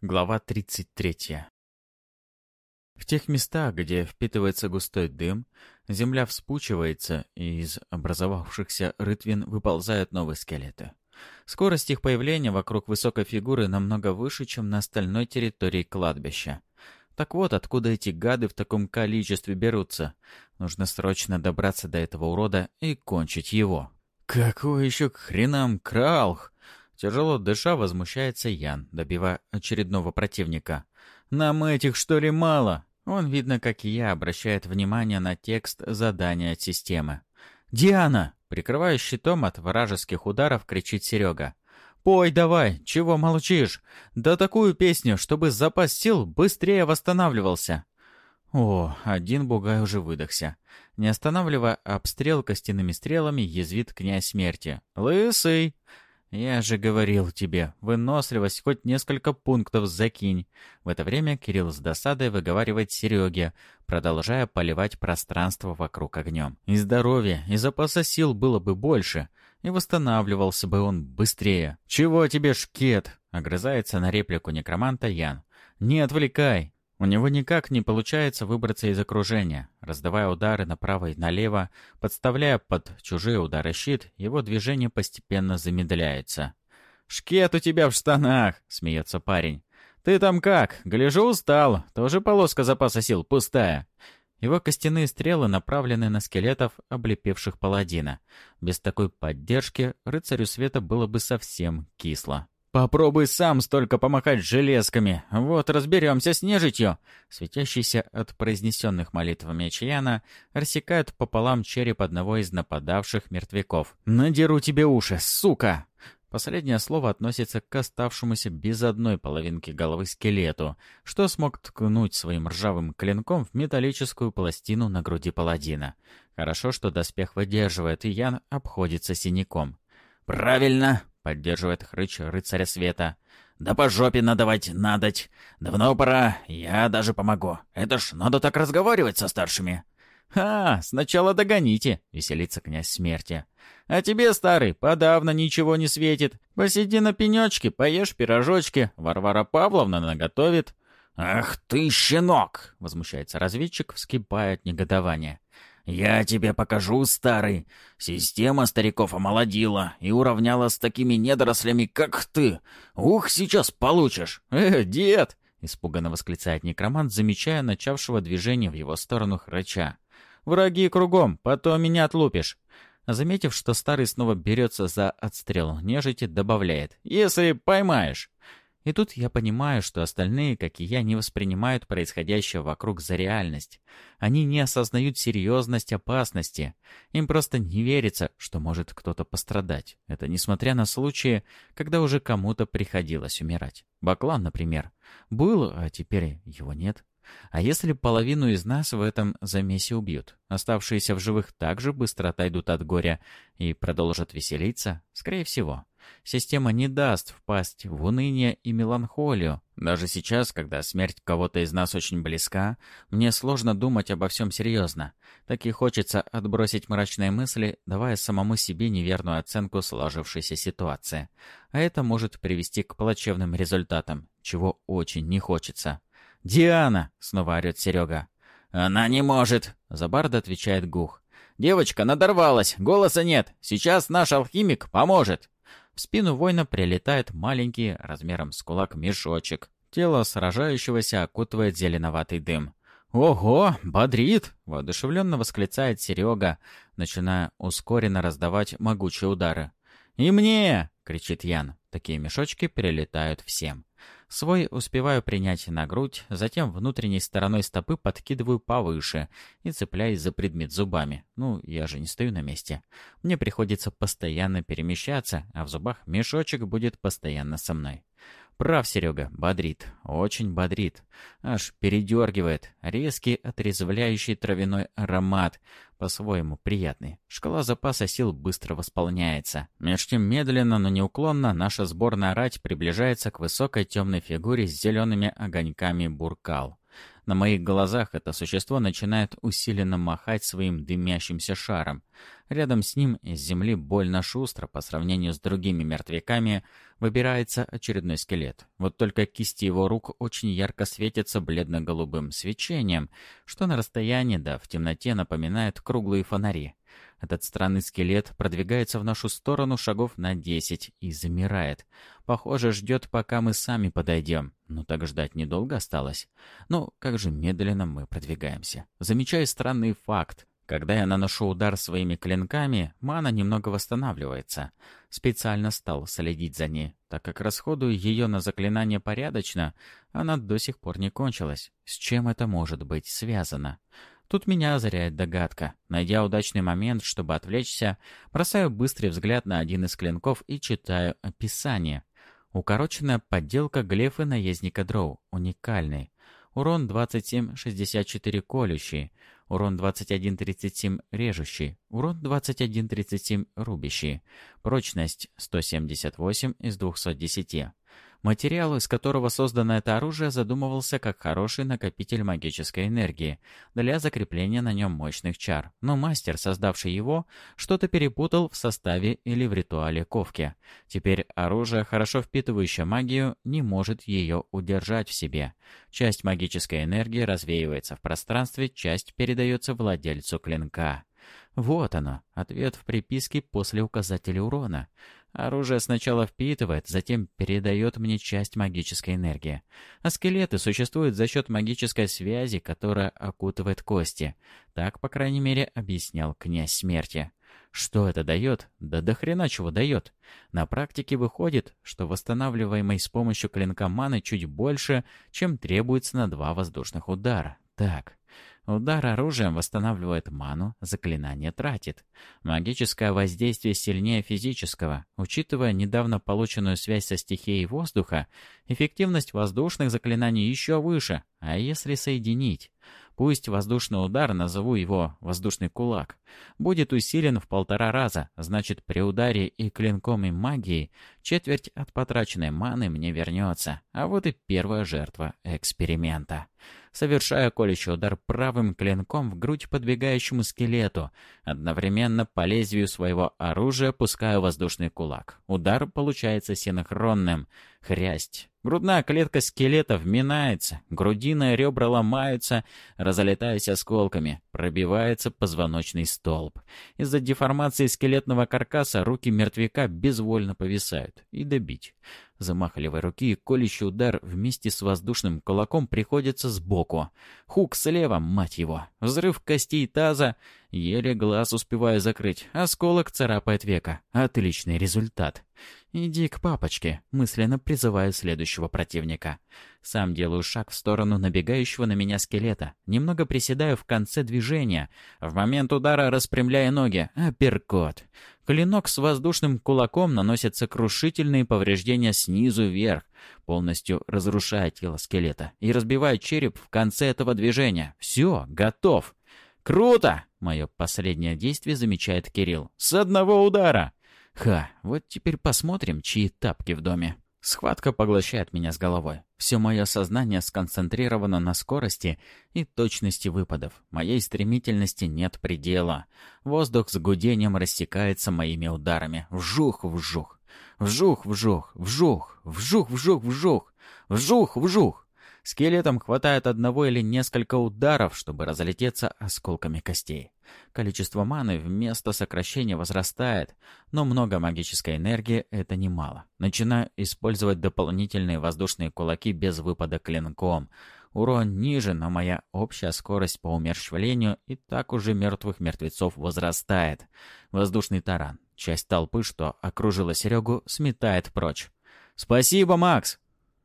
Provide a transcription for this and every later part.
Глава 33. В тех местах, где впитывается густой дым, земля вспучивается, и из образовавшихся рытвин выползают новые скелеты. Скорость их появления вокруг высокой фигуры намного выше, чем на остальной территории кладбища. Так вот, откуда эти гады в таком количестве берутся? Нужно срочно добраться до этого урода и кончить его. Какой еще к хренам кралх? Тяжело дыша, возмущается Ян, добивая очередного противника. «Нам этих, что ли, мало?» Он, видно, как и я, обращает внимание на текст задания от системы. «Диана!» — прикрывая щитом от вражеских ударов, кричит Серега. «Пой давай! Чего молчишь? Да такую песню, чтобы запас сил быстрее восстанавливался!» О, один бугай уже выдохся. Не останавливая обстрел костяными стрелами, язвит князь смерти. «Лысый!» «Я же говорил тебе, выносливость хоть несколько пунктов закинь». В это время Кирилл с досадой выговаривает Сереге, продолжая поливать пространство вокруг огнем. И здоровья, и запаса сил было бы больше, и восстанавливался бы он быстрее. «Чего тебе, шкет?» — огрызается на реплику некроманта Ян. «Не отвлекай!» У него никак не получается выбраться из окружения. Раздавая удары направо и налево, подставляя под чужие удары щит, его движение постепенно замедляется. «Шкет у тебя в штанах!» — смеется парень. «Ты там как? Гляжу, устал. Тоже полоска запаса сил пустая». Его костяные стрелы направлены на скелетов, облепивших паладина. Без такой поддержки рыцарю света было бы совсем кисло. «Попробуй сам столько помахать железками. Вот разберемся с нежитью!» Светящийся от произнесенных молитв меч Яна рассекают пополам череп одного из нападавших мертвяков. «Надеру тебе уши, сука!» Последнее слово относится к оставшемуся без одной половинки головы скелету, что смог ткнуть своим ржавым клинком в металлическую пластину на груди паладина. Хорошо, что доспех выдерживает, и Ян обходится синяком. «Правильно!» Поддерживает хрыч рыцаря света. «Да по жопе надавать надать. Давно пора, я даже помогу. Это ж надо так разговаривать со старшими». «Ха, сначала догоните», — веселится князь смерти. «А тебе, старый, подавно ничего не светит. Посиди на пенечке, поешь пирожочки, Варвара Павловна наготовит». «Ах ты, щенок!» — возмущается разведчик, вскипая от негодования. «Я тебе покажу, старый. Система стариков омолодила и уравняла с такими недорослями, как ты. Ух, сейчас получишь!» «Э, дед!» — испуганно восклицает некромант, замечая начавшего движение в его сторону храча. «Враги кругом, потом меня отлупишь». Заметив, что старый снова берется за отстрел нежити, добавляет «Если поймаешь». И тут я понимаю, что остальные, как и я, не воспринимают происходящее вокруг за реальность. Они не осознают серьезность опасности. Им просто не верится, что может кто-то пострадать. Это несмотря на случаи, когда уже кому-то приходилось умирать. Баклан, например. Был, а теперь его нет. А если половину из нас в этом замесе убьют? Оставшиеся в живых также быстро отойдут от горя и продолжат веселиться? Скорее всего. Система не даст впасть в уныние и меланхолию. Даже сейчас, когда смерть кого-то из нас очень близка, мне сложно думать обо всем серьезно. Так и хочется отбросить мрачные мысли, давая самому себе неверную оценку сложившейся ситуации. А это может привести к плачевным результатам, чего очень не хочется. «Диана!» — снова орет Серега. «Она не может!» — Забарда отвечает Гух. «Девочка надорвалась, голоса нет. Сейчас наш алхимик поможет!» В спину воина прилетает маленький, размером с кулак, мешочек. Тело сражающегося окутывает зеленоватый дым. «Ого, бодрит!» — воодушевленно восклицает Серега, начиная ускоренно раздавать могучие удары. «И мне!» — кричит Ян. Такие мешочки перелетают всем. Свой успеваю принять на грудь, затем внутренней стороной стопы подкидываю повыше и цепляюсь за предмет зубами. Ну, я же не стою на месте. Мне приходится постоянно перемещаться, а в зубах мешочек будет постоянно со мной. Прав, Серега, бодрит, очень бодрит. Аж передергивает. Резкий, отрезвляющий травяной аромат. По-своему приятный. Шкала запаса сил быстро восполняется. Меж тем медленно, но неуклонно наша сборная рать приближается к высокой темной фигуре с зелеными огоньками буркал. На моих глазах это существо начинает усиленно махать своим дымящимся шаром. Рядом с ним из земли больно шустро по сравнению с другими мертвяками выбирается очередной скелет. Вот только кисти его рук очень ярко светятся бледно-голубым свечением, что на расстоянии да в темноте напоминает круглые фонари. Этот странный скелет продвигается в нашу сторону шагов на десять и замирает. Похоже, ждет, пока мы сами подойдем. Ну так ждать недолго осталось. Ну, как же медленно мы продвигаемся. Замечаю странный факт. Когда я наношу удар своими клинками, мана немного восстанавливается. Специально стал следить за ней, так как расходую ее на заклинание порядочно, она до сих пор не кончилась. С чем это может быть связано? Тут меня озаряет догадка. Найдя удачный момент, чтобы отвлечься, бросаю быстрый взгляд на один из клинков и читаю описание. Укороченная подделка глефы наездника Дроу. Уникальный. Урон 27-64 колющий. Урон 21-37 режущий. Урон 21-37 рубящий. Прочность 178 из 210. Материал, из которого создано это оружие, задумывался как хороший накопитель магической энергии для закрепления на нем мощных чар. Но мастер, создавший его, что-то перепутал в составе или в ритуале ковки. Теперь оружие, хорошо впитывающее магию, не может ее удержать в себе. Часть магической энергии развеивается в пространстве, часть передается владельцу клинка. Вот оно, ответ в приписке после указателя урона. Оружие сначала впитывает, затем передает мне часть магической энергии. А скелеты существуют за счет магической связи, которая окутывает кости. Так, по крайней мере, объяснял князь смерти. Что это дает? Да до хрена чего дает. На практике выходит, что восстанавливаемой с помощью клинка маны чуть больше, чем требуется на два воздушных удара. Так, Удар оружием восстанавливает ману, заклинание тратит. Магическое воздействие сильнее физического. Учитывая недавно полученную связь со стихией воздуха, эффективность воздушных заклинаний еще выше. А если соединить? Пусть воздушный удар, назову его «воздушный кулак», будет усилен в полтора раза, значит, при ударе и клинком, и магией четверть от потраченной маны мне вернется. А вот и первая жертва эксперимента. Совершая колющий удар правым клинком в грудь подбегающему скелету, одновременно по лезвию своего оружия пускаю воздушный кулак. Удар получается синхронным. Хрясть. Грудная клетка скелета вминается, грудина и ребра ломаются, разлетаясь осколками, пробивается позвоночный столб. Из-за деформации скелетного каркаса руки мертвяка безвольно повисают. И добить. Замах левой руки и колющий удар вместе с воздушным кулаком приходится сбоку. Хук слева, мать его. Взрыв костей таза. Еле глаз успеваю закрыть. Осколок царапает века. Отличный результат. «Иди к папочке», мысленно призываю следующего противника. Сам делаю шаг в сторону набегающего на меня скелета. Немного приседаю в конце движения. В момент удара распрямляя ноги. Апперкот. Клинок с воздушным кулаком наносит сокрушительные повреждения снизу вверх, полностью разрушая тело скелета и разбивая череп в конце этого движения. Все, готов. «Круто!» — мое последнее действие замечает Кирилл. «С одного удара!» Ха, вот теперь посмотрим, чьи тапки в доме. Схватка поглощает меня с головой. Все мое сознание сконцентрировано на скорости и точности выпадов. Моей стремительности нет предела. Воздух с гудением рассекается моими ударами. Вжух-вжух. Вжух-вжух. Вжух. Вжух-вжух-вжух. Вжух-вжух. Скелетам хватает одного или несколько ударов, чтобы разлететься осколками костей. Количество маны вместо сокращения возрастает, но много магической энергии — это немало. Начинаю использовать дополнительные воздушные кулаки без выпада клинком. Урон ниже, но моя общая скорость по умерщвлению и так уже мертвых мертвецов возрастает. Воздушный таран. Часть толпы, что окружила Серегу, сметает прочь. «Спасибо, Макс!»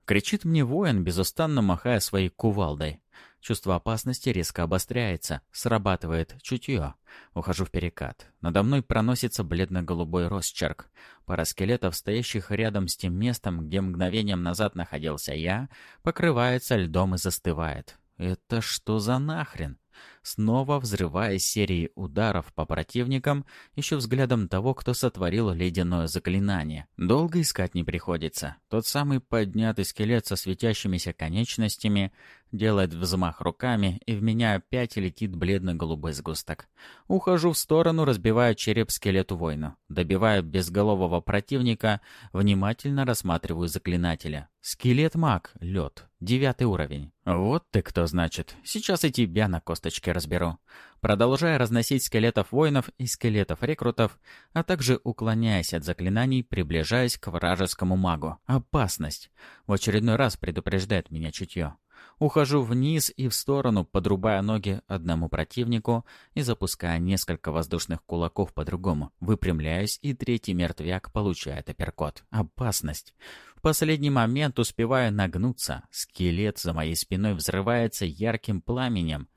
Кричит мне воин, безустанно махая своей кувалдой. Чувство опасности резко обостряется, срабатывает чутье. Ухожу в перекат. Надо мной проносится бледно-голубой росчерк. Пара скелетов, стоящих рядом с тем местом, где мгновением назад находился я, покрывается льдом и застывает. Это что за нахрен? Снова взрывая серии ударов по противникам, еще взглядом того, кто сотворил ледяное заклинание. Долго искать не приходится. Тот самый поднятый скелет со светящимися конечностями делает взмах руками, и в меня опять летит бледно-голубой сгусток. Ухожу в сторону, разбивая череп скелету воину. Добивая безголового противника, внимательно рассматриваю заклинателя. Скелет-маг, лед, девятый уровень. Вот ты кто, значит. Сейчас и тебя на косточке разберу. Продолжая разносить скелетов воинов и скелетов рекрутов, а также уклоняясь от заклинаний, приближаясь к вражескому магу. Опасность. В очередной раз предупреждает меня чутье. Ухожу вниз и в сторону, подрубая ноги одному противнику и запуская несколько воздушных кулаков по другому. Выпрямляюсь, и третий мертвяк получает апперкот. Опасность. В последний момент успеваю нагнуться. Скелет за моей спиной взрывается ярким пламенем.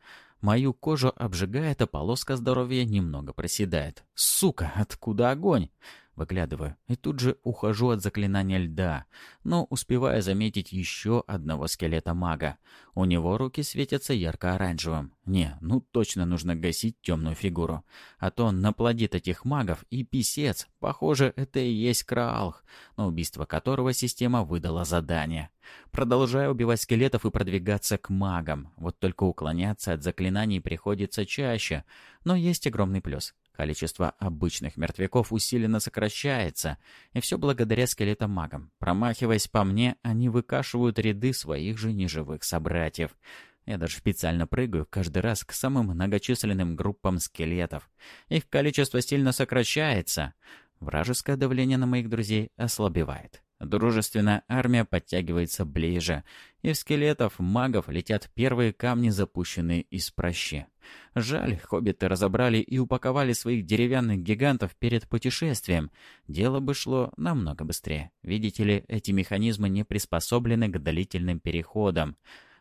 Мою кожу обжигает, а полоска здоровья немного проседает. Сука, откуда огонь? Выглядываю и тут же ухожу от заклинания льда, но успеваю заметить еще одного скелета мага. У него руки светятся ярко-оранжевым. Не, ну точно нужно гасить темную фигуру. А то он наплодит этих магов и писец. Похоже, это и есть Краалх, на убийство которого система выдала задание. Продолжаю убивать скелетов и продвигаться к магам. Вот только уклоняться от заклинаний приходится чаще. Но есть огромный плюс. Количество обычных мертвяков усиленно сокращается, и все благодаря скелетам-магам. Промахиваясь по мне, они выкашивают ряды своих же неживых собратьев. Я даже специально прыгаю каждый раз к самым многочисленным группам скелетов. Их количество сильно сокращается. Вражеское давление на моих друзей ослабевает. Дружественная армия подтягивается ближе, и в скелетов магов летят первые камни, запущенные из прощи. Жаль, хоббиты разобрали и упаковали своих деревянных гигантов перед путешествием. Дело бы шло намного быстрее. Видите ли, эти механизмы не приспособлены к длительным переходам.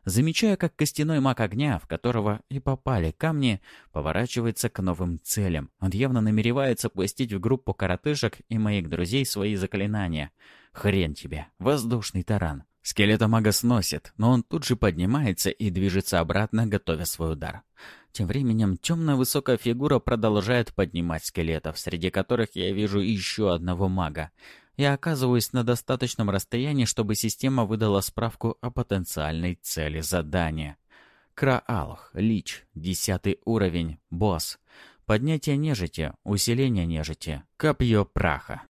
Замечая, как костяной маг огня, в которого и попали камни, поворачивается к новым целям. Он явно намеревается пустить в группу коротышек и моих друзей свои заклинания. Хрен тебе, воздушный таран. Скелета мага сносит, но он тут же поднимается и движется обратно, готовя свой удар. Тем временем темная высокая фигура продолжает поднимать скелетов, среди которых я вижу еще одного мага я оказываюсь на достаточном расстоянии, чтобы система выдала справку о потенциальной цели задания. Краалх, Лич, десятый уровень, босс. Поднятие нежити, усиление нежити, копье праха.